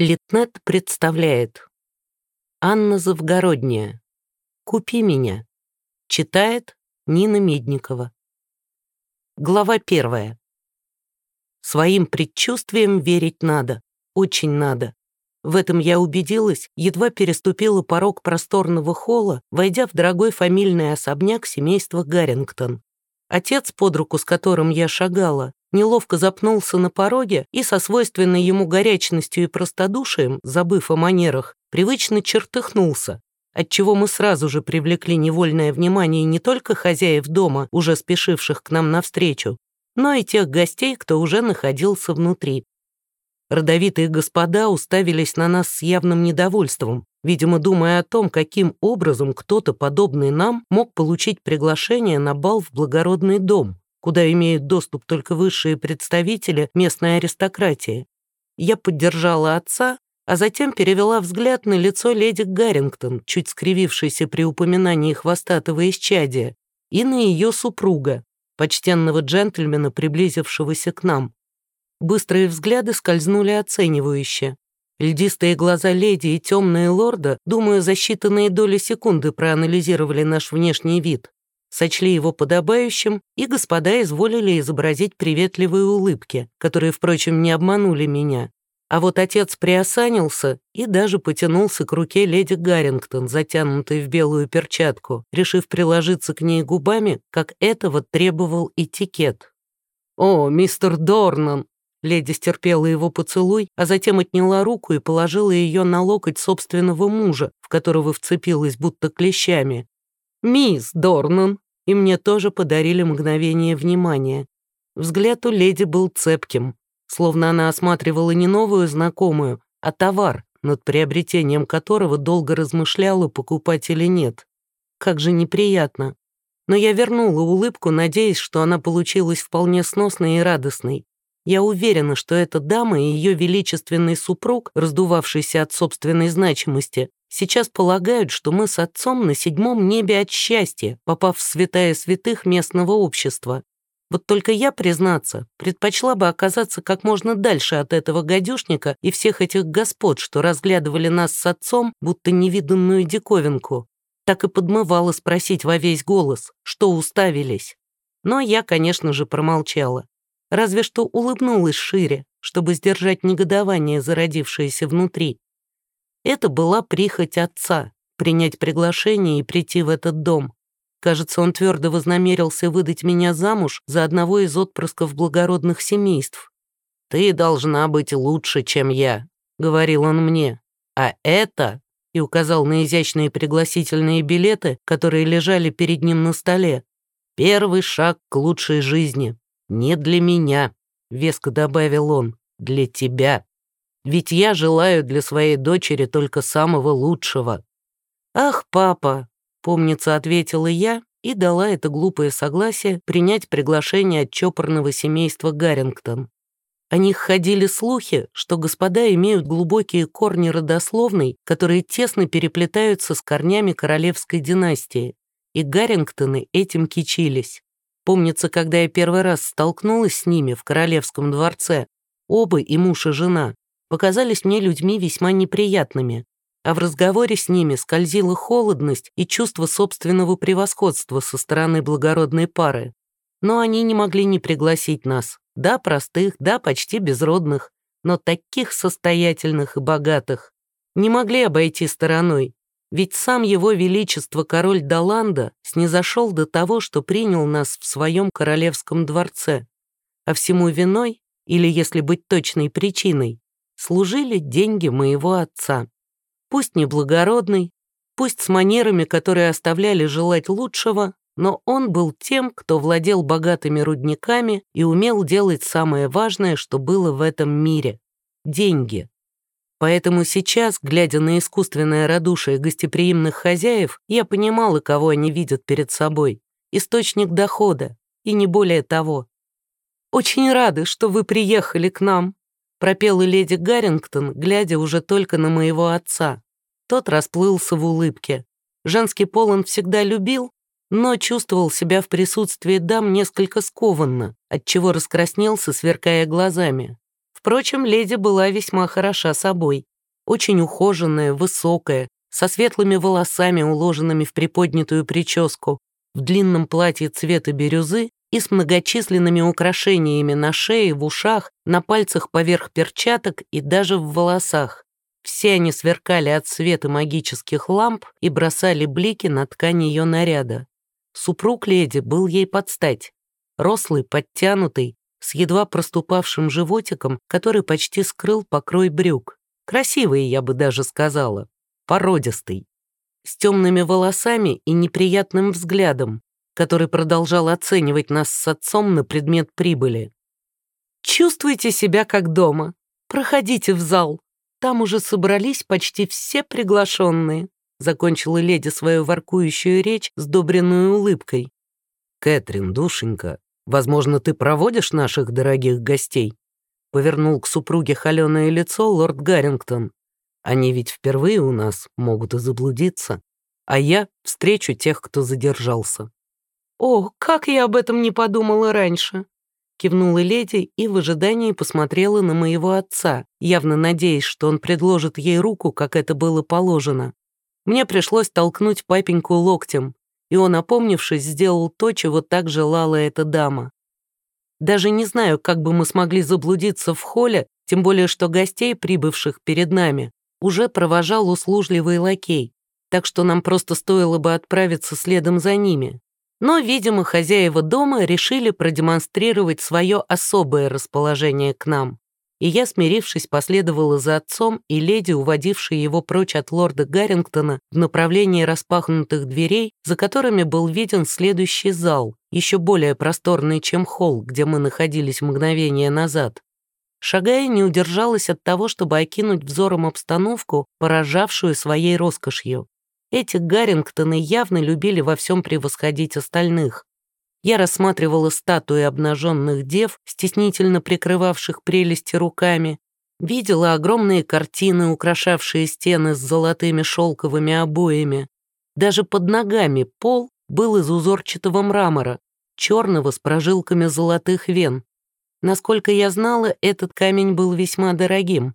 Литнет представляет. Анна Завгородняя. «Купи меня». Читает Нина Медникова. Глава первая. Своим предчувствиям верить надо, очень надо. В этом я убедилась, едва переступила порог просторного холла, войдя в дорогой фамильный особняк семейства Гаррингтон. Отец, под руку с которым я шагала, неловко запнулся на пороге и со свойственной ему горячностью и простодушием, забыв о манерах, привычно чертыхнулся, отчего мы сразу же привлекли невольное внимание не только хозяев дома, уже спешивших к нам навстречу, но и тех гостей, кто уже находился внутри. Родовитые господа уставились на нас с явным недовольством, видимо, думая о том, каким образом кто-то, подобный нам, мог получить приглашение на бал в благородный дом куда имеют доступ только высшие представители местной аристократии. Я поддержала отца, а затем перевела взгляд на лицо леди Гаррингтон, чуть скривившейся при упоминании хвостатого исчадия, и на ее супруга, почтенного джентльмена, приблизившегося к нам. Быстрые взгляды скользнули оценивающе. Льдистые глаза леди и темные лорда, думаю, за считанные доли секунды проанализировали наш внешний вид сочли его подобающим, и господа изволили изобразить приветливые улыбки, которые, впрочем, не обманули меня. А вот отец приосанился и даже потянулся к руке леди Гаррингтон, затянутой в белую перчатку, решив приложиться к ней губами, как этого требовал этикет. «О, мистер Дорнан!» Леди стерпела его поцелуй, а затем отняла руку и положила ее на локоть собственного мужа, в которого вцепилась будто клещами, «Мисс Дорнан!» И мне тоже подарили мгновение внимания. Взгляд у леди был цепким, словно она осматривала не новую знакомую, а товар, над приобретением которого долго размышляла, покупать или нет. Как же неприятно. Но я вернула улыбку, надеясь, что она получилась вполне сносной и радостной. Я уверена, что эта дама и ее величественный супруг, раздувавшийся от собственной значимости, Сейчас полагают, что мы с отцом на седьмом небе от счастья, попав в святая святых местного общества. Вот только я, признаться, предпочла бы оказаться как можно дальше от этого гадюшника и всех этих господ, что разглядывали нас с отцом, будто невиданную диковинку. Так и подмывала спросить во весь голос, что уставились. Но я, конечно же, промолчала. Разве что улыбнулась шире, чтобы сдержать негодование, зародившееся внутри. Это была прихоть отца — принять приглашение и прийти в этот дом. Кажется, он твердо вознамерился выдать меня замуж за одного из отпрысков благородных семейств. «Ты должна быть лучше, чем я», — говорил он мне. «А это...» — и указал на изящные пригласительные билеты, которые лежали перед ним на столе. «Первый шаг к лучшей жизни. Не для меня», — веско добавил он, — «для тебя». Ведь я желаю для своей дочери только самого лучшего». «Ах, папа!» — помнится, ответила я и дала это глупое согласие принять приглашение от чопорного семейства Гаррингтон. О них ходили слухи, что господа имеют глубокие корни родословной, которые тесно переплетаются с корнями королевской династии, и Гаррингтоны этим кичились. Помнится, когда я первый раз столкнулась с ними в королевском дворце, оба и муж и жена, показались мне людьми весьма неприятными, а в разговоре с ними скользила холодность и чувство собственного превосходства со стороны благородной пары. Но они не могли не пригласить нас. Да, простых, да, почти безродных, но таких состоятельных и богатых. Не могли обойти стороной, ведь сам его величество король Даланда снизошел до того, что принял нас в своем королевском дворце. А всему виной, или, если быть точной причиной, служили деньги моего отца. Пусть неблагородный, пусть с манерами, которые оставляли желать лучшего, но он был тем, кто владел богатыми рудниками и умел делать самое важное, что было в этом мире — деньги. Поэтому сейчас, глядя на искусственное радушие гостеприимных хозяев, я понимала, кого они видят перед собой. Источник дохода, и не более того. «Очень рады, что вы приехали к нам», пропела леди Гаррингтон, глядя уже только на моего отца. Тот расплылся в улыбке. Женский пол он всегда любил, но чувствовал себя в присутствии дам несколько скованно, отчего раскраснелся, сверкая глазами. Впрочем, леди была весьма хороша собой. Очень ухоженная, высокая, со светлыми волосами, уложенными в приподнятую прическу, в длинном платье цвета бирюзы и с многочисленными украшениями на шее, в ушах, на пальцах поверх перчаток и даже в волосах. Все они сверкали от света магических ламп и бросали блики на ткань ее наряда. Супруг леди был ей под стать. Рослый, подтянутый, с едва проступавшим животиком, который почти скрыл покрой брюк. Красивый, я бы даже сказала. Породистый. С темными волосами и неприятным взглядом, который продолжал оценивать нас с отцом на предмет прибыли. «Чувствуйте себя как дома. Проходите в зал. Там уже собрались почти все приглашенные», закончила леди свою воркующую речь, сдобренную улыбкой. «Кэтрин, душенька, возможно, ты проводишь наших дорогих гостей?» Повернул к супруге холеное лицо лорд Гаррингтон. «Они ведь впервые у нас могут и заблудиться, а я встречу тех, кто задержался». «О, как я об этом не подумала раньше!» Кивнула леди и в ожидании посмотрела на моего отца, явно надеясь, что он предложит ей руку, как это было положено. Мне пришлось толкнуть папеньку локтем, и он, опомнившись, сделал то, чего так желала эта дама. Даже не знаю, как бы мы смогли заблудиться в холле, тем более что гостей, прибывших перед нами, уже провожал услужливый лакей, так что нам просто стоило бы отправиться следом за ними. Но, видимо, хозяева дома решили продемонстрировать свое особое расположение к нам. И я, смирившись, последовала за отцом и леди, уводившей его прочь от лорда Гаррингтона в направлении распахнутых дверей, за которыми был виден следующий зал, еще более просторный, чем холл, где мы находились мгновение назад. Шагая, не удержалась от того, чтобы окинуть взором обстановку, поражавшую своей роскошью. Эти Гаррингтоны явно любили во всем превосходить остальных. Я рассматривала статуи обнаженных дев, стеснительно прикрывавших прелести руками, видела огромные картины, украшавшие стены с золотыми шелковыми обоями. Даже под ногами пол был из узорчатого мрамора, черного с прожилками золотых вен. Насколько я знала, этот камень был весьма дорогим.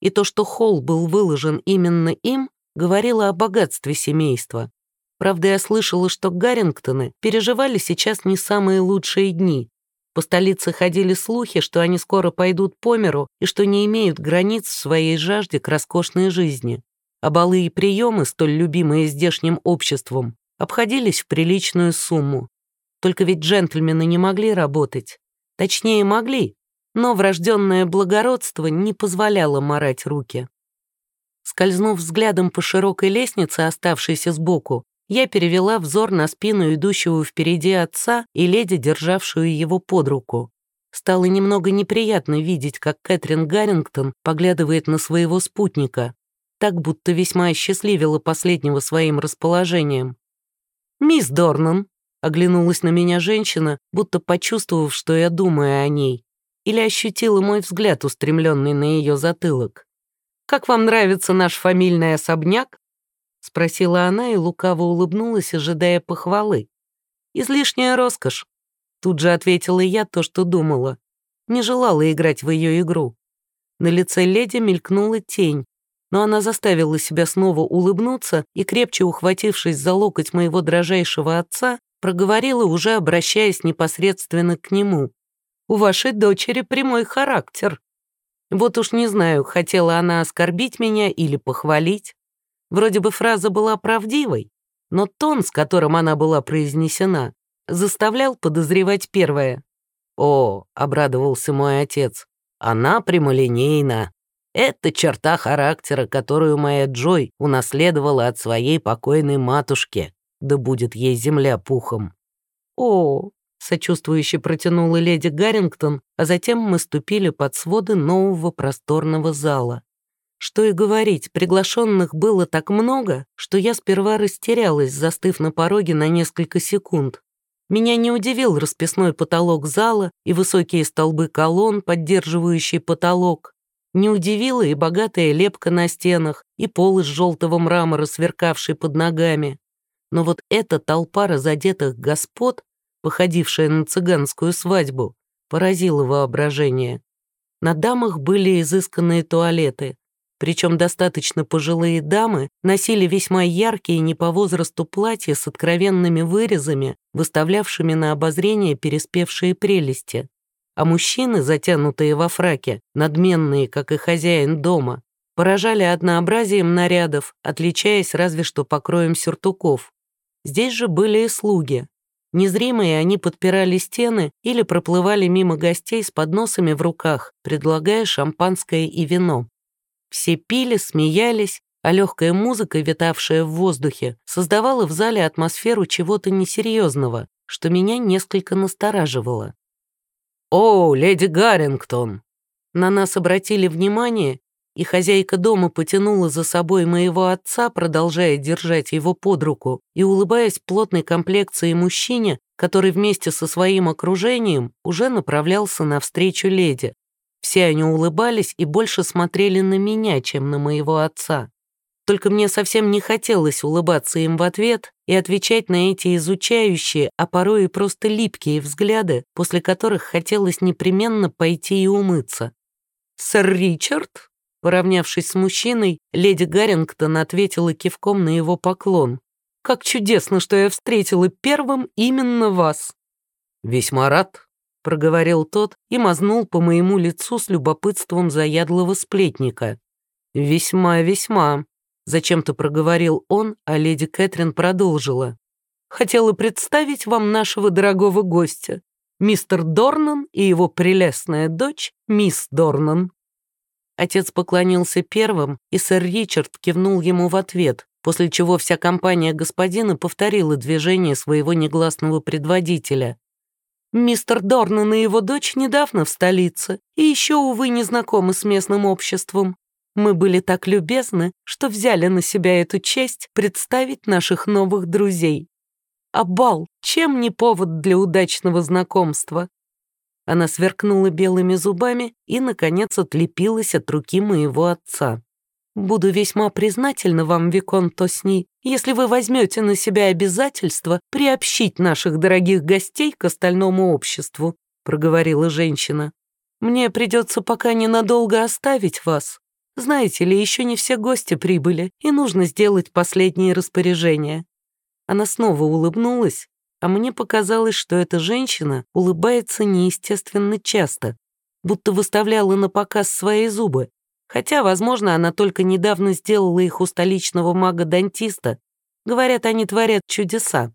И то, что холл был выложен именно им, говорила о богатстве семейства. Правда, я слышала, что Гаррингтоны переживали сейчас не самые лучшие дни. По столице ходили слухи, что они скоро пойдут по миру и что не имеют границ в своей жажде к роскошной жизни. А балы и приемы, столь любимые здешним обществом, обходились в приличную сумму. Только ведь джентльмены не могли работать. Точнее, могли, но врожденное благородство не позволяло морать руки. Скользнув взглядом по широкой лестнице, оставшейся сбоку, я перевела взор на спину идущего впереди отца и леди, державшую его под руку. Стало немного неприятно видеть, как Кэтрин Гаррингтон поглядывает на своего спутника, так будто весьма осчастливила последнего своим расположением. «Мисс Дорнан», — оглянулась на меня женщина, будто почувствовав, что я думаю о ней, или ощутила мой взгляд, устремленный на ее затылок. «Как вам нравится наш фамильный особняк?» — спросила она и лукаво улыбнулась, ожидая похвалы. «Излишняя роскошь», — тут же ответила я то, что думала. Не желала играть в ее игру. На лице леди мелькнула тень, но она заставила себя снова улыбнуться и, крепче ухватившись за локоть моего дрожайшего отца, проговорила, уже обращаясь непосредственно к нему. «У вашей дочери прямой характер». Вот уж не знаю, хотела она оскорбить меня или похвалить. Вроде бы фраза была правдивой, но тон, с которым она была произнесена, заставлял подозревать первое. «О», — обрадовался мой отец, — «она прямолинейна. Это черта характера, которую моя Джой унаследовала от своей покойной матушки, да будет ей земля пухом». «О, сочувствующе протянула леди Гаррингтон, а затем мы ступили под своды нового просторного зала. Что и говорить, приглашенных было так много, что я сперва растерялась, застыв на пороге на несколько секунд. Меня не удивил расписной потолок зала и высокие столбы колонн, поддерживающие потолок. Не удивила и богатая лепка на стенах, и пол из желтого мрамора, сверкавший под ногами. Но вот эта толпа разодетых господ походившая на цыганскую свадьбу, поразила воображение. На дамах были изысканные туалеты, причем достаточно пожилые дамы носили весьма яркие не по возрасту платья с откровенными вырезами, выставлявшими на обозрение переспевшие прелести. А мужчины, затянутые во фраке, надменные, как и хозяин дома, поражали однообразием нарядов, отличаясь разве что покроем сюртуков. Здесь же были и слуги. Незримые они подпирали стены или проплывали мимо гостей с подносами в руках, предлагая шампанское и вино. Все пили, смеялись, а легкая музыка, витавшая в воздухе, создавала в зале атмосферу чего-то несерьезного, что меня несколько настораживало. «О, леди Гаррингтон!» На нас обратили внимание, и хозяйка дома потянула за собой моего отца, продолжая держать его под руку и улыбаясь плотной комплекции мужчине, который вместе со своим окружением уже направлялся навстречу леди. Все они улыбались и больше смотрели на меня, чем на моего отца. Только мне совсем не хотелось улыбаться им в ответ и отвечать на эти изучающие, а порой и просто липкие взгляды, после которых хотелось непременно пойти и умыться. «Сэр Ричард?» Поравнявшись с мужчиной, леди Гаррингтон ответила кивком на его поклон. «Как чудесно, что я встретила первым именно вас!» «Весьма рад», проговорил тот и мазнул по моему лицу с любопытством заядлого сплетника. «Весьма, весьма», — зачем-то проговорил он, а леди Кэтрин продолжила. «Хотела представить вам нашего дорогого гостя, мистер Дорнан и его прелестная дочь, мисс Дорнан». Отец поклонился первым, и сэр Ричард кивнул ему в ответ, после чего вся компания господина повторила движение своего негласного предводителя. Мистер Дорнан и его дочь недавно в столице, и еще, увы, не знакомы с местным обществом. Мы были так любезны, что взяли на себя эту честь представить наших новых друзей. А бал, чем не повод для удачного знакомства? Она сверкнула белыми зубами и, наконец, отлепилась от руки моего отца. Буду весьма признательна вам, Викон Тосни, если вы возьмете на себя обязательство приобщить наших дорогих гостей к остальному обществу», — проговорила женщина. «Мне придется пока ненадолго оставить вас. Знаете ли, еще не все гости прибыли, и нужно сделать последние распоряжения». Она снова улыбнулась, а мне показалось, что эта женщина улыбается неестественно часто, будто выставляла на показ свои зубы, Хотя, возможно, она только недавно сделала их у столичного мага-дантиста. Говорят, они творят чудеса.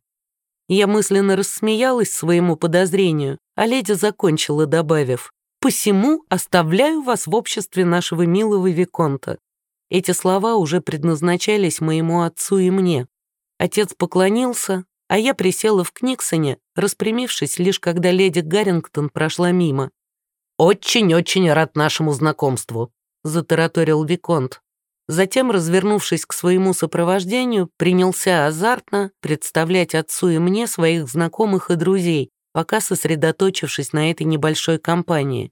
Я мысленно рассмеялась своему подозрению, а леди закончила, добавив, «Посему оставляю вас в обществе нашего милого Виконта». Эти слова уже предназначались моему отцу и мне. Отец поклонился, а я присела в Книксоне, распрямившись лишь когда леди Гаррингтон прошла мимо. «Очень-очень рад нашему знакомству», — затараторил Виконт. Затем, развернувшись к своему сопровождению, принялся азартно представлять отцу и мне своих знакомых и друзей, пока сосредоточившись на этой небольшой компании.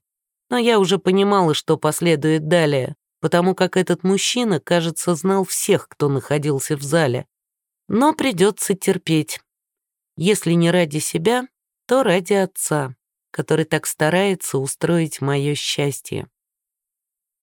Но я уже понимала, что последует далее, потому как этот мужчина, кажется, знал всех, кто находился в зале. Но придется терпеть. Если не ради себя, то ради отца, который так старается устроить мое счастье.